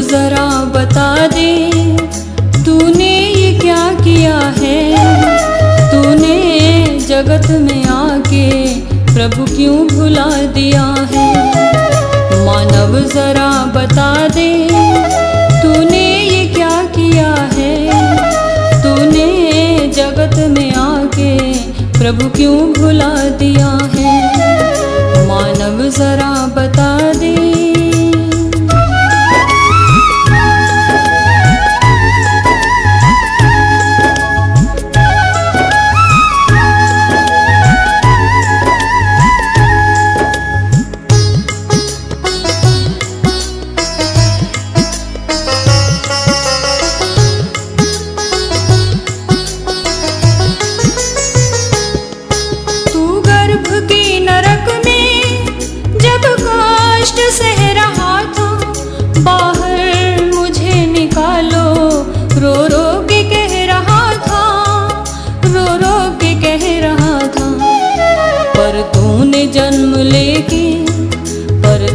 जरा बता दे, तूने ये क्या किया है? तूने जगत में आके प्रभु क्यों भुला दिया है? मानव जरा बता दे, तूने ये क्या किया है? तूने जगत में आके प्रभु क्यों भुला दिया है? मानव जरा बता रहा था बाहर मुझे निकालो। रो रो के कह रहा था रो रो के कह रहा था पर जन्म लेके, पर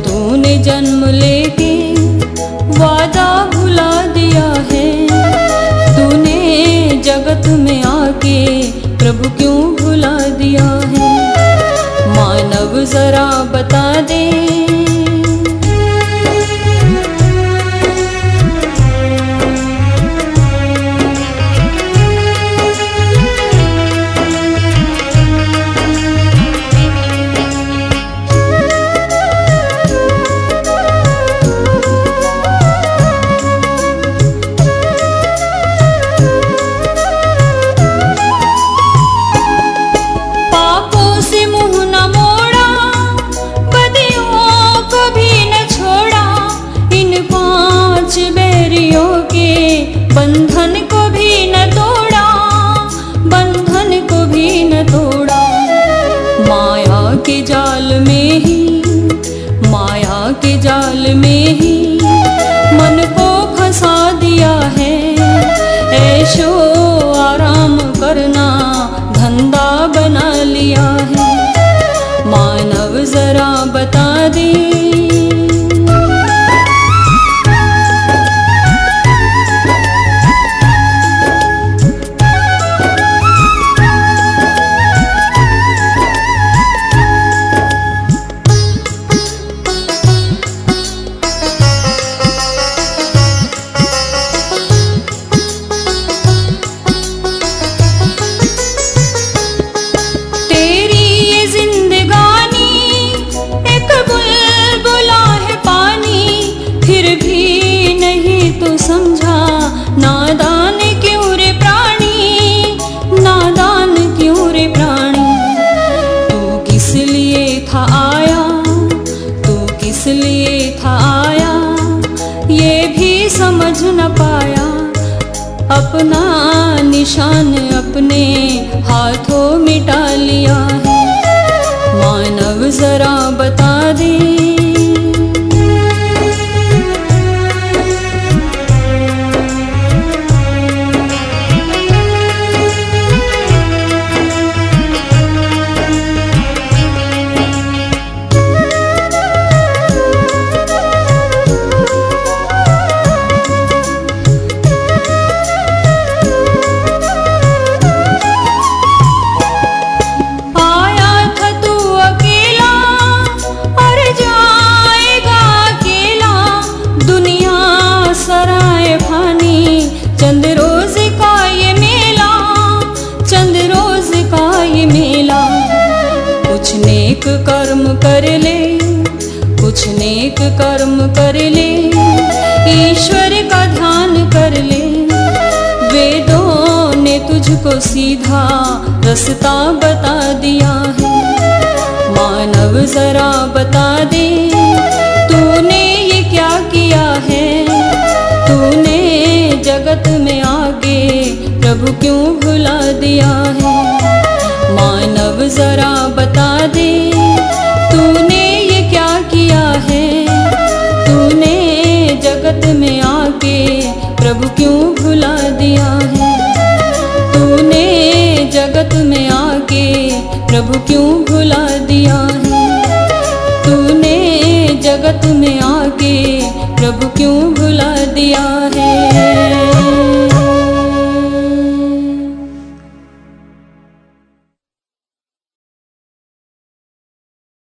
जन्म लेके वादा भुला दिया है। तूने जगत में आके प्रभु क्यों भुला दिया? जाल में ही मन को फंसा दिया है। ऐशो आराम करना धंधा बना लिया है। मानव जरा बता दे ये भी समझ न पाया। अपना निशान अपने हाथों मिटा लिया है। मानव जरा बता दे नेक कर्म कर ले, कुछ नेक कर्म कर ले। ईश्वर का ध्यान कर ले, वेदों ने तुझको सीधा रास्ता बता दिया है। मानव जरा बता दे, तूने ये क्या किया है? तूने जगत में आगे प्रभु क्यों भुला दिया है? मानव जरा बता जगत में आके प्रभु क्यों भुला दिया है? तूने जगत में आके प्रभु क्यों भुला दिया है?